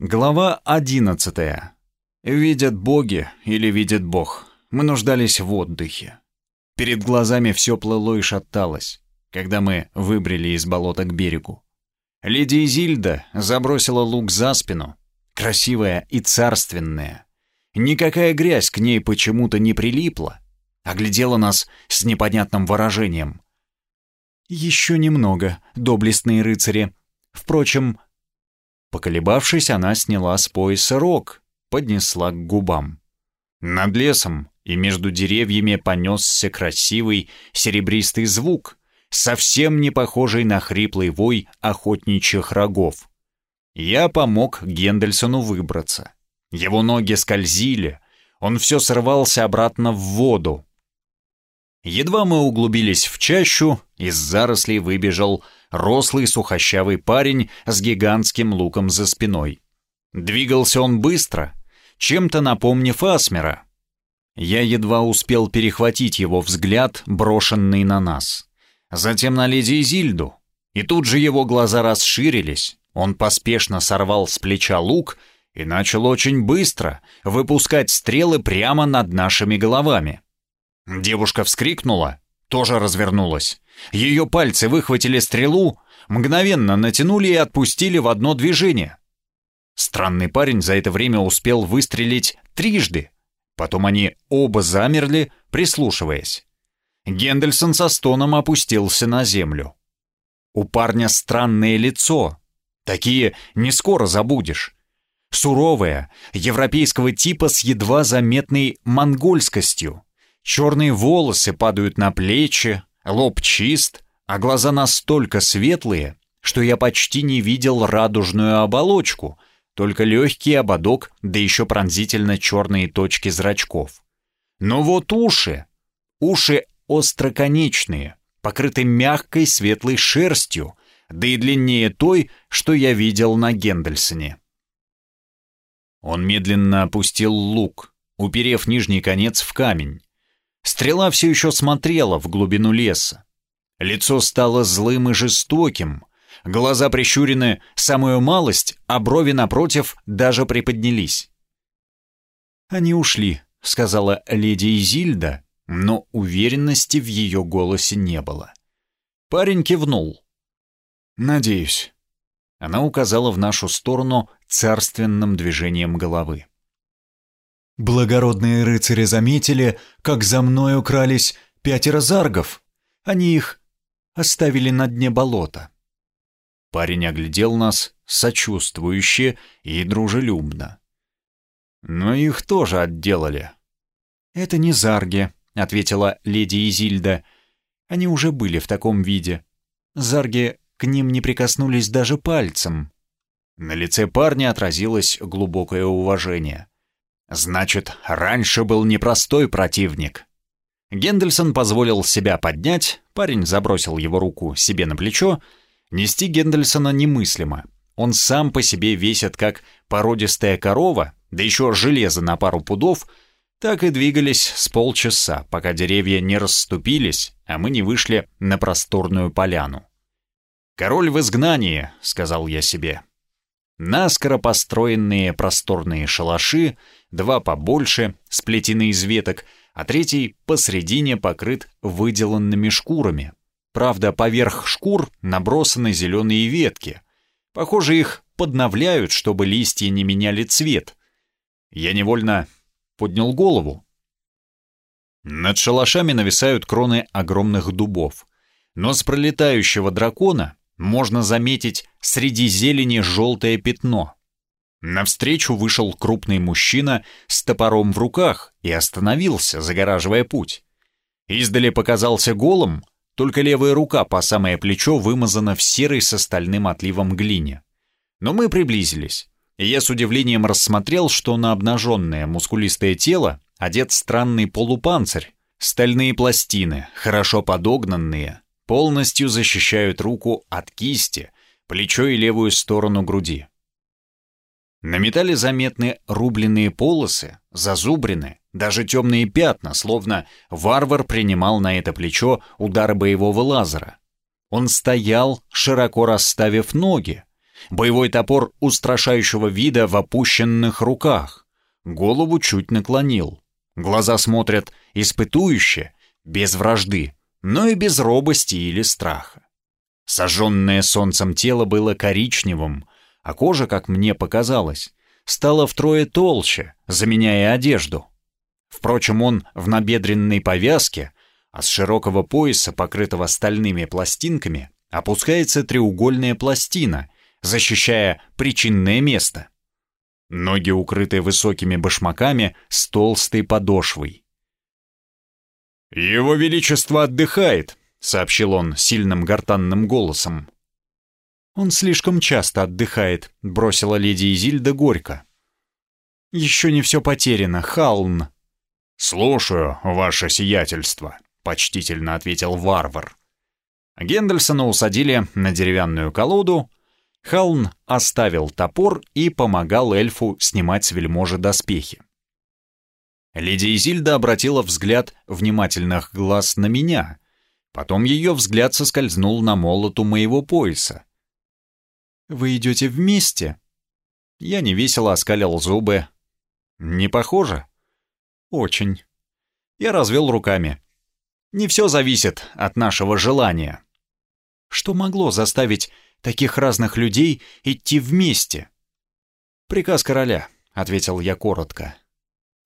Глава одиннадцатая. Видят боги или видит бог. Мы нуждались в отдыхе. Перед глазами все плыло и шаталось, когда мы выбрели из болота к берегу. Леди Изильда забросила лук за спину, красивая и царственная. Никакая грязь к ней почему-то не прилипла, оглядела нас с непонятным выражением. «Еще немного, доблестные рыцари. Впрочем, Поколебавшись, она сняла с пояса рог, поднесла к губам. Над лесом и между деревьями понесся красивый серебристый звук, совсем не похожий на хриплый вой охотничьих рогов. Я помог Гендельсону выбраться. Его ноги скользили, он все срывался обратно в воду. Едва мы углубились в чащу, из зарослей выбежал рослый сухощавый парень с гигантским луком за спиной. Двигался он быстро, чем-то напомнив Асмера. Я едва успел перехватить его взгляд, брошенный на нас. Затем на леди Изильду. И тут же его глаза расширились. Он поспешно сорвал с плеча лук и начал очень быстро выпускать стрелы прямо над нашими головами. Девушка вскрикнула, тоже развернулась. Ее пальцы выхватили стрелу, мгновенно натянули и отпустили в одно движение. Странный парень за это время успел выстрелить трижды. Потом они оба замерли, прислушиваясь. Гендельсон со стоном опустился на землю. У парня странное лицо. Такие не скоро забудешь. Суровое, европейского типа с едва заметной монгольскостью. Черные волосы падают на плечи, лоб чист, а глаза настолько светлые, что я почти не видел радужную оболочку, только легкий ободок, да еще пронзительно черные точки зрачков. Но вот уши, уши остроконечные, покрыты мягкой светлой шерстью, да и длиннее той, что я видел на Гендельсоне. Он медленно опустил лук, уперев нижний конец в камень. Стрела все еще смотрела в глубину леса. Лицо стало злым и жестоким, глаза прищурены самую малость, а брови напротив даже приподнялись. «Они ушли», — сказала леди Изильда, но уверенности в ее голосе не было. Парень кивнул. «Надеюсь». Она указала в нашу сторону царственным движением головы. Благородные рыцари заметили, как за мной укрались пятеро заргов. Они их оставили на дне болота. Парень оглядел нас сочувствующе и дружелюбно. Но их тоже отделали. «Это не зарги», — ответила леди Изильда. «Они уже были в таком виде. Зарги к ним не прикоснулись даже пальцем». На лице парня отразилось глубокое уважение. Значит, раньше был непростой противник. Гендельсон позволил себя поднять, парень забросил его руку себе на плечо. Нести Гендельсона немыслимо. Он сам по себе весит как породистая корова, да еще железо на пару пудов, так и двигались с полчаса, пока деревья не расступились, а мы не вышли на просторную поляну. «Король в изгнании», — сказал я себе. Наскоро построенные просторные шалаши — два побольше, сплетены из веток, а третий посредине покрыт выделанными шкурами. Правда, поверх шкур набросаны зеленые ветки. Похоже, их подновляют, чтобы листья не меняли цвет. Я невольно поднял голову. Над шалашами нависают кроны огромных дубов. Но с пролетающего дракона можно заметить среди зелени желтое пятно — Навстречу вышел крупный мужчина с топором в руках и остановился, загораживая путь. Издали показался голым, только левая рука по самое плечо вымазана в серой с остальным отливом глине. Но мы приблизились, и я с удивлением рассмотрел, что на обнаженное мускулистое тело одет странный полупанцирь. Стальные пластины, хорошо подогнанные, полностью защищают руку от кисти, плечо и левую сторону груди. На металле заметны рубленные полосы, зазубрины, даже темные пятна, словно варвар принимал на это плечо удары боевого лазера. Он стоял, широко расставив ноги, Боевой топор устрашающего вида в опущенных руках. Голову чуть наклонил. Глаза смотрят испытующе, без вражды, но и без робости или страха. Сожженное солнцем тело было коричневым, а кожа, как мне показалось, стала втрое толще, заменяя одежду. Впрочем, он в набедренной повязке, а с широкого пояса, покрытого стальными пластинками, опускается треугольная пластина, защищая причинное место. Ноги укрыты высокими башмаками с толстой подошвой. «Его Величество отдыхает», — сообщил он сильным гортанным голосом. «Он слишком часто отдыхает», — бросила леди Изильда горько. «Еще не все потеряно, Халн». «Слушаю, ваше сиятельство», — почтительно ответил варвар. Гендельсона усадили на деревянную колоду. Халн оставил топор и помогал эльфу снимать с вельможи доспехи. Леди Изильда обратила взгляд внимательных глаз на меня. Потом ее взгляд соскользнул на молоту моего пояса. «Вы идете вместе?» Я невесело оскалил зубы. «Не похоже?» «Очень». Я развел руками. «Не все зависит от нашего желания». Что могло заставить таких разных людей идти вместе? «Приказ короля», — ответил я коротко.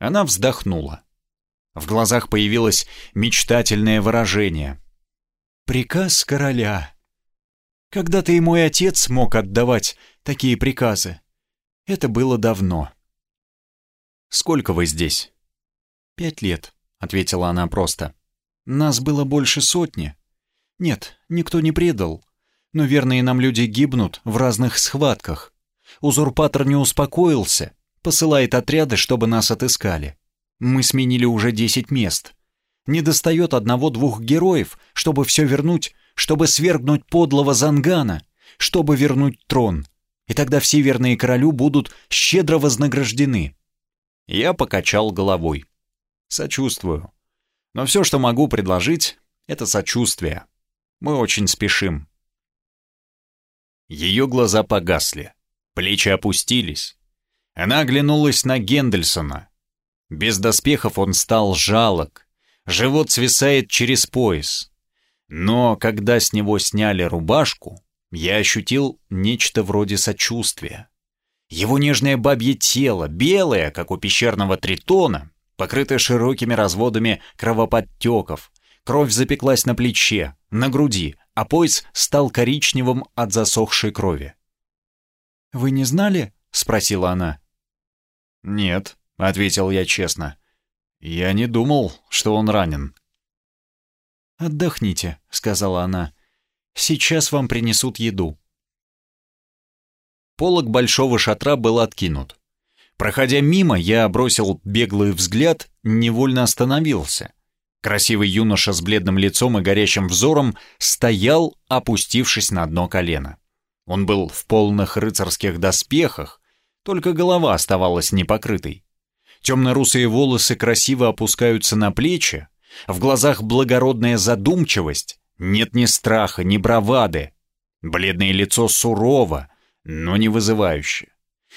Она вздохнула. В глазах появилось мечтательное выражение. «Приказ короля», когда-то и мой отец мог отдавать такие приказы. Это было давно. «Сколько вы здесь?» «Пять лет», — ответила она просто. «Нас было больше сотни. Нет, никто не предал. Но верные нам люди гибнут в разных схватках. Узурпатор не успокоился, посылает отряды, чтобы нас отыскали. Мы сменили уже десять мест. Не достает одного-двух героев, чтобы все вернуть чтобы свергнуть подлого Зангана, чтобы вернуть трон. И тогда все верные королю будут щедро вознаграждены. Я покачал головой. Сочувствую. Но все, что могу предложить, это сочувствие. Мы очень спешим. Ее глаза погасли, плечи опустились. Она оглянулась на Гендельсона. Без доспехов он стал жалок, живот свисает через пояс. Но когда с него сняли рубашку, я ощутил нечто вроде сочувствия. Его нежное бабье тело, белое, как у пещерного тритона, покрытое широкими разводами кровоподтеков, кровь запеклась на плече, на груди, а пояс стал коричневым от засохшей крови. «Вы не знали?» — спросила она. «Нет», — ответил я честно. «Я не думал, что он ранен». «Отдохните», — сказала она. «Сейчас вам принесут еду». Полог большого шатра был откинут. Проходя мимо, я бросил беглый взгляд, невольно остановился. Красивый юноша с бледным лицом и горящим взором стоял, опустившись на одно колено. Он был в полных рыцарских доспехах, только голова оставалась непокрытой. Темно-русые волосы красиво опускаются на плечи, в глазах благородная задумчивость, нет ни страха, ни бравады. Бледное лицо сурово, но не вызывающе.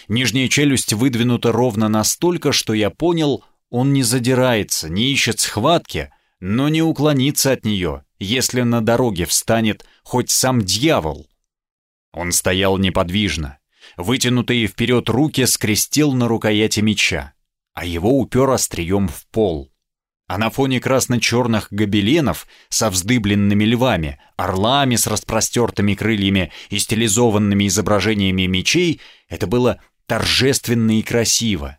Нижняя челюсть выдвинута ровно настолько, что я понял, он не задирается, не ищет схватки, но не уклонится от нее, если на дороге встанет хоть сам дьявол. Он стоял неподвижно, вытянутые вперед руки скрестил на рукояти меча, а его упер острием в пол а на фоне красно-черных гобеленов со вздыбленными львами, орлами с распростертыми крыльями и стилизованными изображениями мечей это было торжественно и красиво.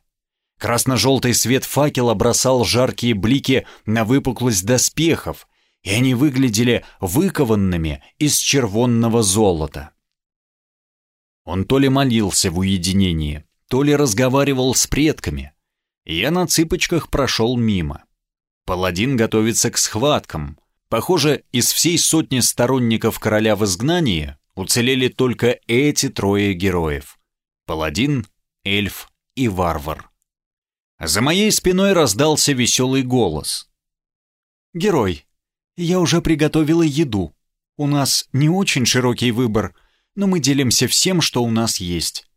Красно-желтый свет факела бросал жаркие блики на выпуклость доспехов, и они выглядели выкованными из червонного золота. Он то ли молился в уединении, то ли разговаривал с предками. Я на цыпочках прошел мимо. Паладин готовится к схваткам. Похоже, из всей сотни сторонников короля в изгнании уцелели только эти трое героев. Паладин, эльф и варвар. За моей спиной раздался веселый голос. «Герой, я уже приготовила еду. У нас не очень широкий выбор. Но мы делимся всем, что у нас есть».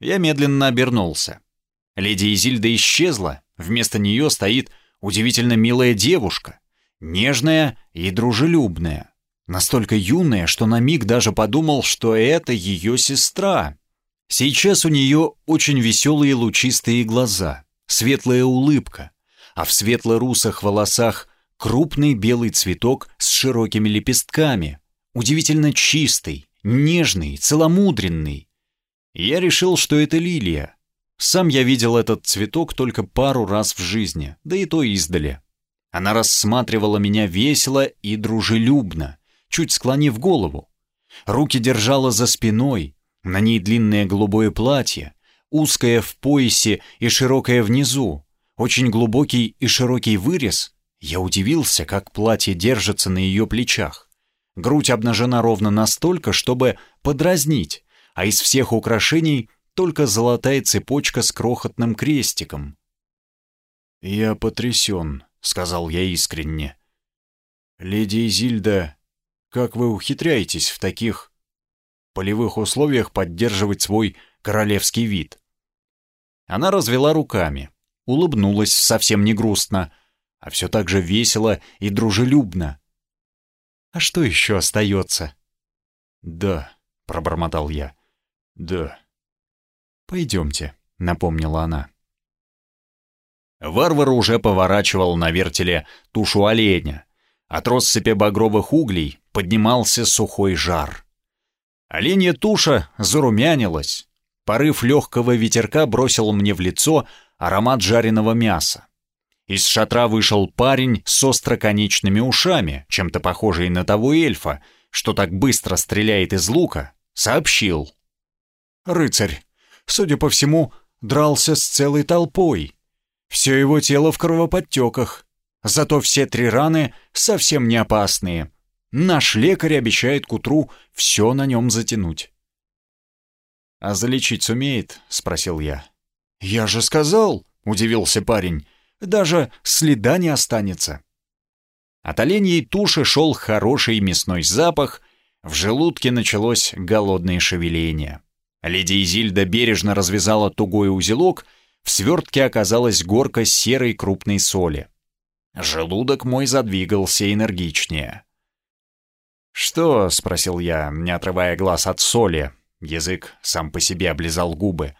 Я медленно обернулся. Леди Изильда исчезла, вместо нее стоит удивительно милая девушка, нежная и дружелюбная, настолько юная, что на миг даже подумал, что это ее сестра. Сейчас у нее очень веселые лучистые глаза, светлая улыбка, а в светло-русых волосах крупный белый цветок с широкими лепестками, удивительно чистый, нежный, целомудренный. Я решил, что это лилия. Сам я видел этот цветок только пару раз в жизни, да и то издали. Она рассматривала меня весело и дружелюбно, чуть склонив голову. Руки держала за спиной, на ней длинное голубое платье, узкое в поясе и широкое внизу, очень глубокий и широкий вырез. Я удивился, как платье держится на ее плечах. Грудь обнажена ровно настолько, чтобы подразнить, а из всех украшений только золотая цепочка с крохотным крестиком. «Я потрясен», — сказал я искренне. «Леди Изильда, как вы ухитряетесь в таких полевых условиях поддерживать свой королевский вид?» Она развела руками, улыбнулась совсем не грустно, а все так же весело и дружелюбно. «А что еще остается?» «Да», — пробормотал я, — «да». «Пойдемте», — напомнила она. Варвар уже поворачивал на вертеле тушу оленя. От россыпи багровых углей поднимался сухой жар. Оленья туша зарумянилась. Порыв легкого ветерка бросил мне в лицо аромат жареного мяса. Из шатра вышел парень с остроконечными ушами, чем-то похожий на того эльфа, что так быстро стреляет из лука, сообщил. «Рыцарь, судя по всему, дрался с целой толпой. Все его тело в кровоподтеках. Зато все три раны совсем не опасные. Наш лекарь обещает к утру все на нем затянуть. «А залечить сумеет?» — спросил я. «Я же сказал!» — удивился парень. «Даже следа не останется». От оленьей туши шел хороший мясной запах, в желудке началось голодное шевеление. Леди Изильда бережно развязала тугой узелок — в свертке оказалась горка серой крупной соли. Желудок мой задвигался энергичнее. «Что?» — спросил я, не отрывая глаз от соли. Язык сам по себе облизал губы.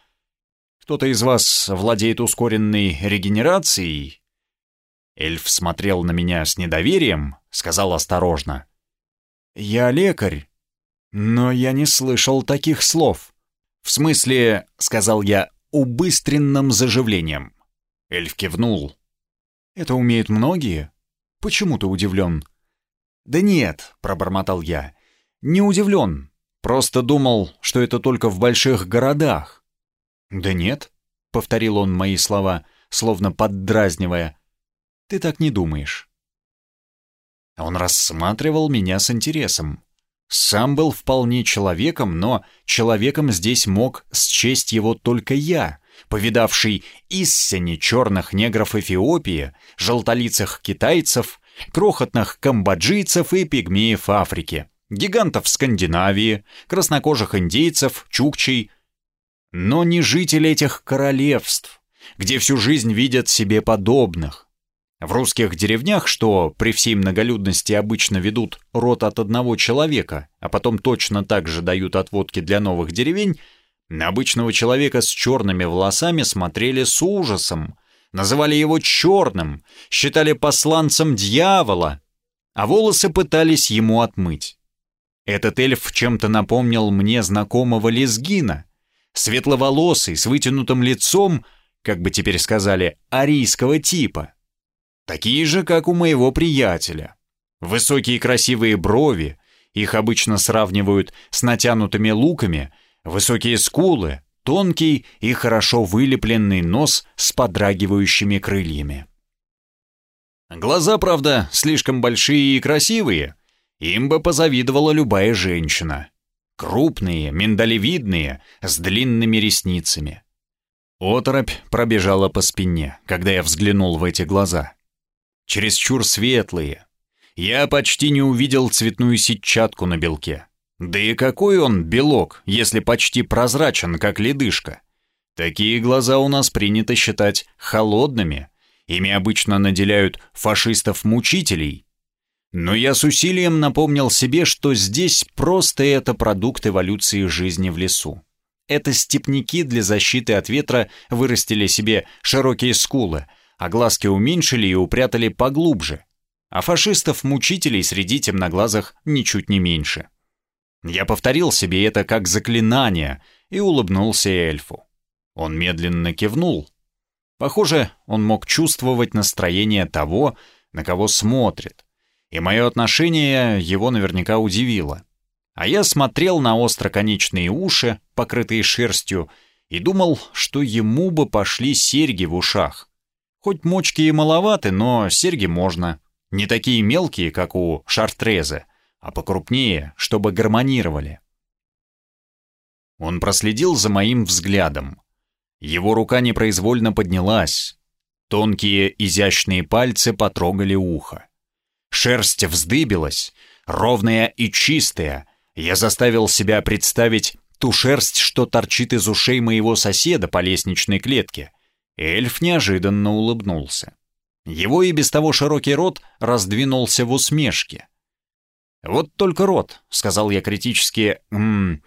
«Кто-то из вас владеет ускоренной регенерацией?» Эльф смотрел на меня с недоверием, сказал осторожно. «Я лекарь, но я не слышал таких слов». «В смысле, — сказал я, убыстренным заживлением. Эльф кивнул. «Это умеют многие? Почему ты удивлен?» «Да нет», — пробормотал я, — «не удивлен. Просто думал, что это только в больших городах». «Да нет», — повторил он мои слова, словно поддразнивая. «Ты так не думаешь». Он рассматривал меня с интересом. Сам был вполне человеком, но человеком здесь мог счесть его только я, повидавший истине черных негров Эфиопии, желтолицых китайцев, крохотных камбоджийцев и пигмеев Африки, гигантов Скандинавии, краснокожих индейцев, чукчей, но не житель этих королевств, где всю жизнь видят себе подобных, в русских деревнях, что при всей многолюдности обычно ведут род от одного человека, а потом точно так же дают отводки для новых деревень, на обычного человека с черными волосами смотрели с ужасом, называли его черным, считали посланцем дьявола, а волосы пытались ему отмыть. Этот эльф чем-то напомнил мне знакомого лезгина, светловолосый, с вытянутым лицом, как бы теперь сказали, арийского типа такие же, как у моего приятеля. Высокие красивые брови, их обычно сравнивают с натянутыми луками, высокие скулы, тонкий и хорошо вылепленный нос с подрагивающими крыльями. Глаза, правда, слишком большие и красивые, им бы позавидовала любая женщина. Крупные, миндалевидные, с длинными ресницами. Оторопь пробежала по спине, когда я взглянул в эти глаза чересчур светлые. Я почти не увидел цветную сетчатку на белке. Да и какой он белок, если почти прозрачен, как ледышка? Такие глаза у нас принято считать холодными. Ими обычно наделяют фашистов-мучителей. Но я с усилием напомнил себе, что здесь просто это продукт эволюции жизни в лесу. Это степняки для защиты от ветра вырастили себе широкие скулы, а глазки уменьшили и упрятали поглубже. А фашистов-мучителей среди темноглазых ничуть не меньше. Я повторил себе это как заклинание и улыбнулся эльфу. Он медленно кивнул. Похоже, он мог чувствовать настроение того, на кого смотрит. И мое отношение его наверняка удивило. А я смотрел на остроконечные уши, покрытые шерстью, и думал, что ему бы пошли серьги в ушах. Хоть мочки и маловаты, но серьги можно. Не такие мелкие, как у Шартреза, а покрупнее, чтобы гармонировали. Он проследил за моим взглядом. Его рука непроизвольно поднялась. Тонкие изящные пальцы потрогали ухо. Шерсть вздыбилась, ровная и чистая. Я заставил себя представить ту шерсть, что торчит из ушей моего соседа по лестничной клетке. Эльф неожиданно улыбнулся. Его и без того широкий рот раздвинулся в усмешке. «Вот только рот», — сказал я критически, «м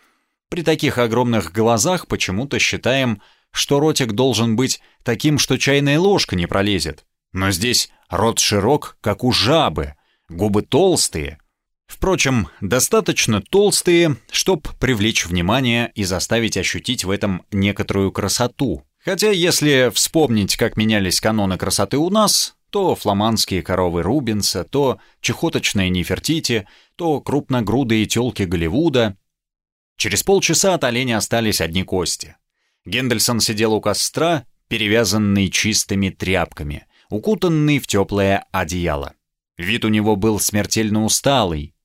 при таких огромных глазах почему-то считаем, что ротик должен быть таким, что чайная ложка не пролезет. Но здесь рот широк, как у жабы, губы толстые. Впрочем, достаточно толстые, чтобы привлечь внимание и заставить ощутить в этом некоторую красоту. Хотя если вспомнить, как менялись каноны красоты у нас, то фламандские коровы Рубенса, то чехоточные Нефертити, то крупногрудые телки Голливуда. Через полчаса от оленя остались одни кости. Гендельсон сидел у костра, перевязанный чистыми тряпками, укутанный в теплое одеяло. Вид у него был смертельно усталый.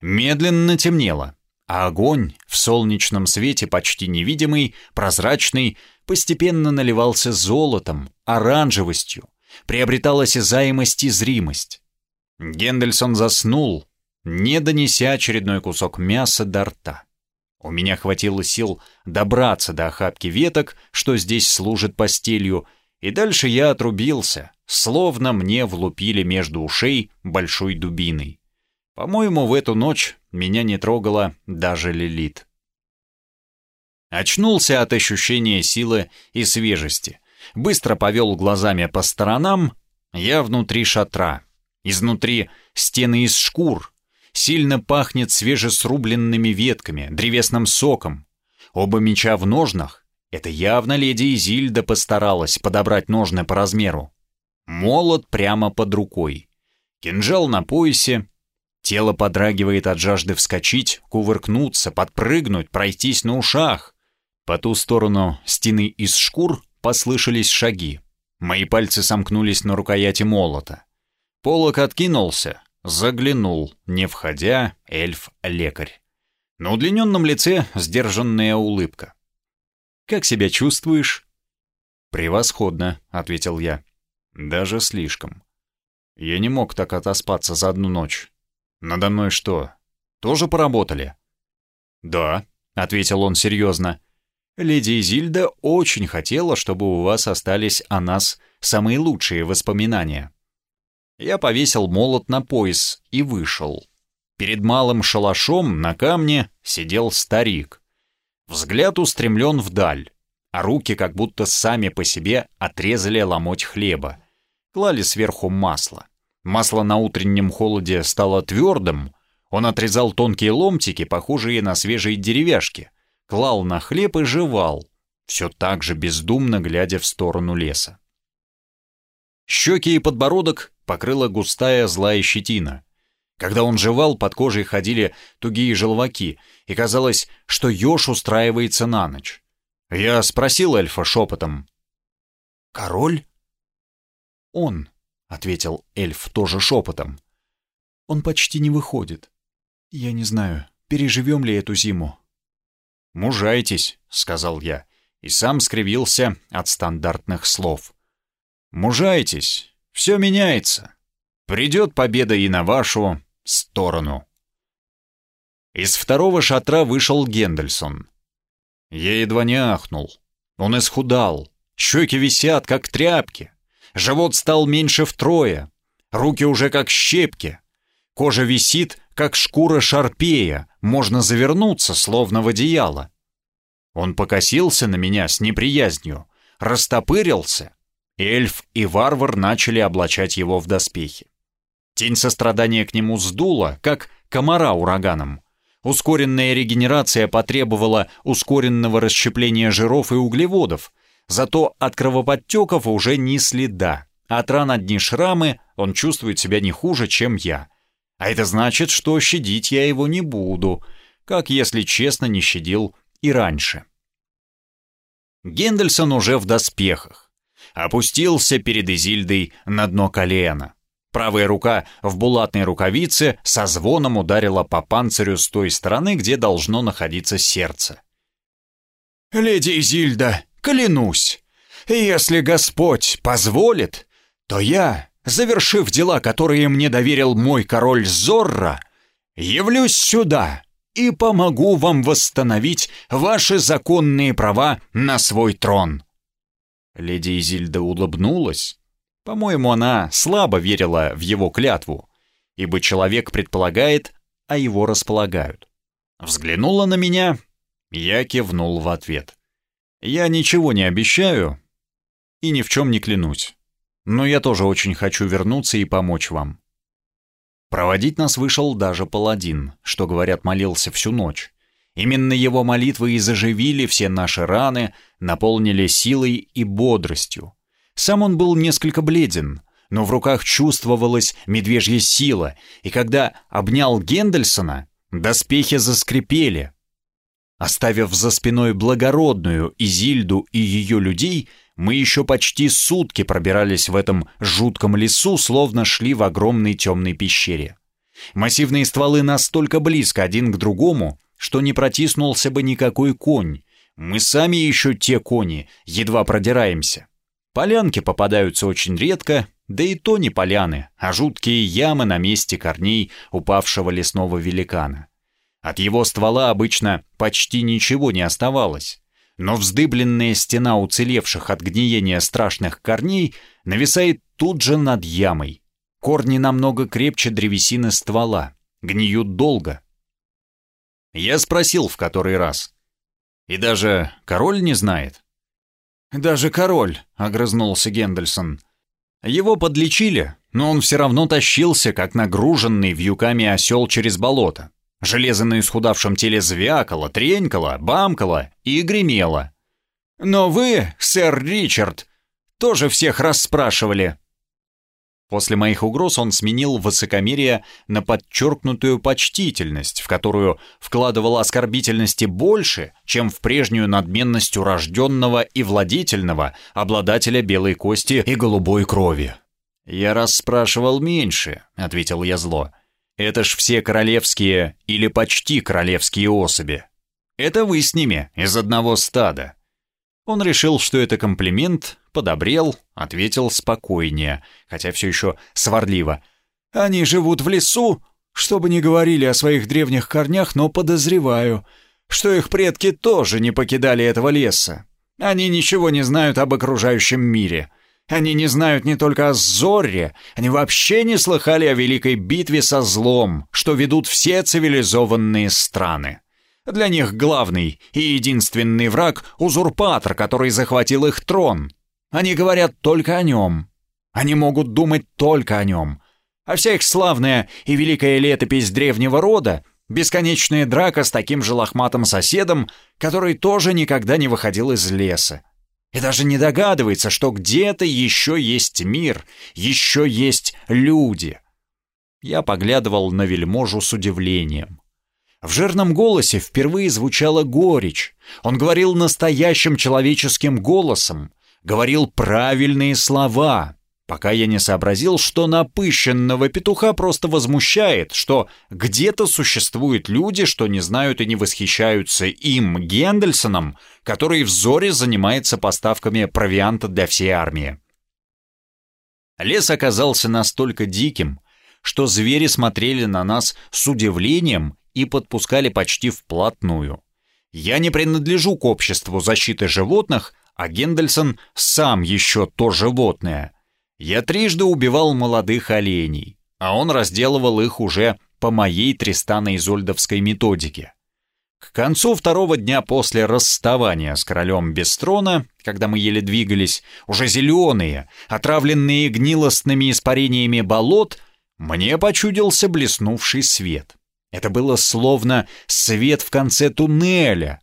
Медленно темнело, а огонь, в солнечном свете почти невидимый, прозрачный, постепенно наливался золотом, оранжевостью, приобретал осязаемость и зримость. Гендельсон заснул, не донеся очередной кусок мяса до рта. У меня хватило сил добраться до охапки веток, что здесь служит постелью, и дальше я отрубился, словно мне влупили между ушей большой дубиной. По-моему, в эту ночь меня не трогала даже Лилит. Очнулся от ощущения силы и свежести. Быстро повел глазами по сторонам. Я внутри шатра. Изнутри стены из шкур, Сильно пахнет свежесрубленными ветками, древесным соком. Оба меча в ножнах. Это явно леди Изильда постаралась подобрать ножны по размеру. Молот прямо под рукой. Кинжал на поясе. Тело подрагивает от жажды вскочить, кувыркнуться, подпрыгнуть, пройтись на ушах. По ту сторону стены из шкур послышались шаги. Мои пальцы сомкнулись на рукояти молота. Полок откинулся, Заглянул, не входя, эльф-лекарь. На удлиненном лице сдержанная улыбка. «Как себя чувствуешь?» «Превосходно», — ответил я. «Даже слишком. Я не мог так отоспаться за одну ночь. Надо мной что, тоже поработали?» «Да», — ответил он серьезно. «Леди Изильда очень хотела, чтобы у вас остались о нас самые лучшие воспоминания». Я повесил молот на пояс и вышел. Перед малым шалашом на камне сидел старик. Взгляд устремлен вдаль, а руки как будто сами по себе отрезали ломоть хлеба. Клали сверху масло. Масло на утреннем холоде стало твердым. Он отрезал тонкие ломтики, похожие на свежие деревяшки, клал на хлеб и жевал, все так же бездумно глядя в сторону леса. Щеки и подбородок покрыла густая злая щетина. Когда он жевал, под кожей ходили тугие желваки, и казалось, что еж устраивается на ночь. Я спросил эльфа шепотом. «Король?» «Он», — ответил эльф тоже шепотом. «Он почти не выходит. Я не знаю, переживем ли эту зиму». «Мужайтесь», — сказал я, и сам скривился от стандартных слов. «Мужайтесь, все меняется. Придет победа и на вашу сторону. Из второго шатра вышел Гендельсон. Я едва не ахнул. Он исхудал, щеки висят, как тряпки. Живот стал меньше втрое, руки уже как щепки. Кожа висит, как шкура шарпея, можно завернуться, словно в одеяло. Он покосился на меня с неприязнью, растопырился, эльф и варвар начали облачать его в доспехи. Тень сострадания к нему сдула, как комара ураганом. Ускоренная регенерация потребовала ускоренного расщепления жиров и углеводов, зато от кровоподтеков уже ни следа. От ран одни шрамы, он чувствует себя не хуже, чем я. А это значит, что щадить я его не буду, как, если честно, не щадил и раньше. Гендельсон уже в доспехах. Опустился перед Изильдой на дно колена. Правая рука в булатной рукавице со звоном ударила по панцирю с той стороны, где должно находиться сердце. «Леди Изильда, клянусь, если Господь позволит, то я, завершив дела, которые мне доверил мой король Зорро, явлюсь сюда и помогу вам восстановить ваши законные права на свой трон». Леди Изильда улыбнулась. По-моему, она слабо верила в его клятву, ибо человек предполагает, а его располагают. Взглянула на меня, я кивнул в ответ. Я ничего не обещаю и ни в чем не клянусь, но я тоже очень хочу вернуться и помочь вам. Проводить нас вышел даже паладин, что, говорят, молился всю ночь. Именно его молитвы и заживили все наши раны, наполнили силой и бодростью. Сам он был несколько бледен, но в руках чувствовалась медвежья сила, и когда обнял Гендельсона, доспехи заскрипели. Оставив за спиной благородную Изильду и ее людей, мы еще почти сутки пробирались в этом жутком лесу, словно шли в огромной темной пещере. Массивные стволы настолько близко один к другому, что не протиснулся бы никакой конь. Мы сами еще те кони, едва продираемся. Полянки попадаются очень редко, да и то не поляны, а жуткие ямы на месте корней упавшего лесного великана. От его ствола обычно почти ничего не оставалось но вздыбленная стена уцелевших от гниения страшных корней нависает тут же над ямой. Корни намного крепче древесины ствола, гниют долго. Я спросил в который раз. И даже король не знает. «Даже король», — огрызнулся Гендельсон. Его подлечили, но он все равно тащился, как нагруженный вьюками осел через болото. Железо на исхудавшем теле звякало, тренькало, бамкало и гремело. «Но вы, сэр Ричард, тоже всех расспрашивали». После моих угроз он сменил высокомерие на подчеркнутую почтительность, в которую вкладывал оскорбительности больше, чем в прежнюю надменность урожденного и владетельного обладателя белой кости и голубой крови. «Я расспрашивал меньше», — ответил я зло. Это ж все королевские или почти королевские особи. Это вы с ними из одного стада. Он решил, что это комплимент, подобрел, ответил спокойнее, хотя все еще сварливо. Они живут в лесу, чтобы не говорили о своих древних корнях, но подозреваю, что их предки тоже не покидали этого леса. Они ничего не знают об окружающем мире. Они не знают не только о Зорре, они вообще не слыхали о великой битве со злом, что ведут все цивилизованные страны. Для них главный и единственный враг — узурпатор, который захватил их трон. Они говорят только о нем. Они могут думать только о нем. А вся их славная и великая летопись древнего рода — бесконечная драка с таким же лохматым соседом, который тоже никогда не выходил из леса и даже не догадывается, что где-то еще есть мир, еще есть люди. Я поглядывал на вельможу с удивлением. В жирном голосе впервые звучала горечь. Он говорил настоящим человеческим голосом, говорил правильные слова, пока я не сообразил, что напыщенного петуха просто возмущает, что где-то существуют люди, что не знают и не восхищаются им, Гендельсоном, который в Зоре занимается поставками провианта для всей армии. Лес оказался настолько диким, что звери смотрели на нас с удивлением и подпускали почти вплотную. Я не принадлежу к обществу защиты животных, а Гендельсон сам еще то животное. Я трижды убивал молодых оленей, а он разделывал их уже по моей Тристано-Изольдовской методике. К концу второго дня после расставания с королем Бестрона, когда мы еле двигались, уже зеленые, отравленные гнилостными испарениями болот, мне почудился блеснувший свет. Это было словно свет в конце туннеля.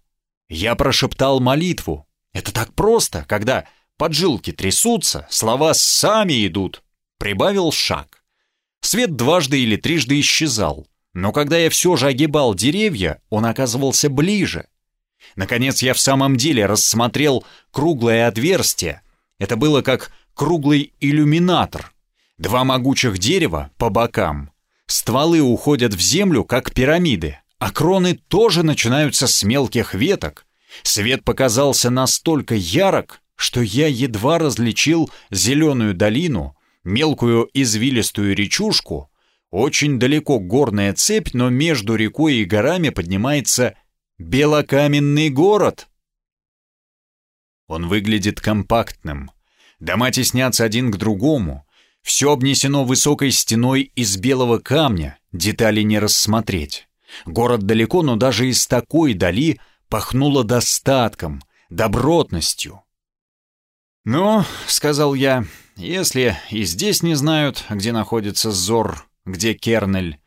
Я прошептал молитву. Это так просто, когда поджилки трясутся, слова сами идут. Прибавил шаг. Свет дважды или трижды исчезал. Но когда я все же огибал деревья, он оказывался ближе. Наконец я в самом деле рассмотрел круглое отверстие. Это было как круглый иллюминатор. Два могучих дерева по бокам. Стволы уходят в землю, как пирамиды, а кроны тоже начинаются с мелких веток. Свет показался настолько ярок, что я едва различил зеленую долину, мелкую извилистую речушку, очень далеко горная цепь, но между рекой и горами поднимается белокаменный город. Он выглядит компактным. Дома теснятся один к другому. Все обнесено высокой стеной из белого камня, детали не рассмотреть. Город далеко, но даже из такой дали пахнуло достатком, добротностью. «Ну, — сказал я, — если и здесь не знают, где находится Зор, где Кернель,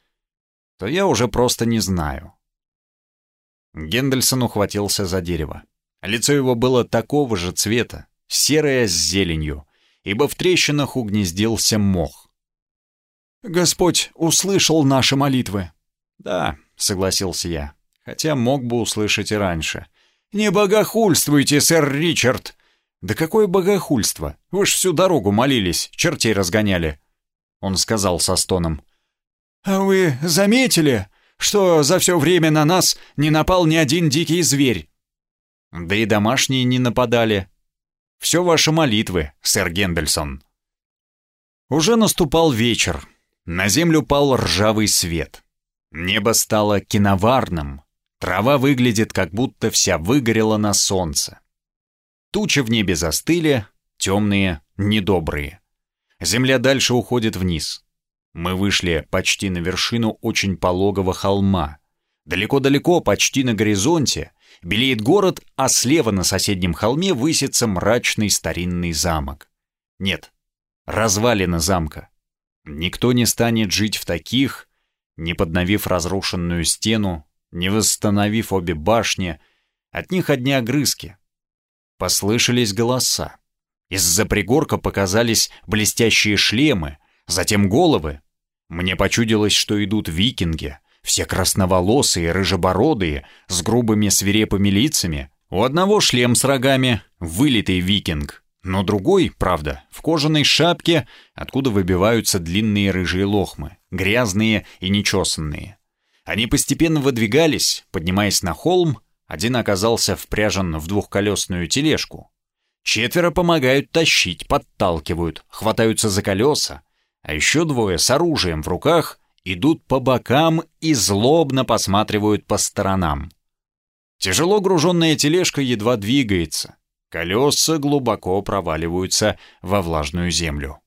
то я уже просто не знаю. Гендельсон ухватился за дерево. Лицо его было такого же цвета, серое с зеленью, ибо в трещинах угнездился мох. «Господь услышал наши молитвы». «Да», — согласился я, хотя мог бы услышать и раньше. «Не богохульствуйте, сэр Ричард!» «Да какое богохульство! Вы ж всю дорогу молились, чертей разгоняли!» Он сказал со стоном. «А вы заметили, что за все время на нас не напал ни один дикий зверь?» «Да и домашние не нападали. Все ваши молитвы, сэр Гендельсон». Уже наступал вечер. На землю пал ржавый свет. Небо стало киноварным. Трава выглядит, как будто вся выгорела на солнце. Тучи в небе застыли, темные, недобрые. Земля дальше уходит вниз. Мы вышли почти на вершину очень пологого холма. Далеко-далеко, почти на горизонте, белеет город, а слева на соседнем холме высится мрачный старинный замок. Нет, развалина замка. Никто не станет жить в таких, не подновив разрушенную стену, не восстановив обе башни, от них одни огрызки. Послышались голоса. Из-за пригорка показались блестящие шлемы, затем головы, мне почудилось, что идут викинги, все красноволосые, рыжебородые, с грубыми свирепыми лицами. У одного шлем с рогами, вылитый викинг, но другой, правда, в кожаной шапке, откуда выбиваются длинные рыжие лохмы, грязные и нечесанные. Они постепенно выдвигались, поднимаясь на холм, один оказался впряжен в двухколесную тележку. Четверо помогают тащить, подталкивают, хватаются за колеса, а еще двое с оружием в руках идут по бокам и злобно посматривают по сторонам. Тяжело груженная тележка едва двигается, колеса глубоко проваливаются во влажную землю.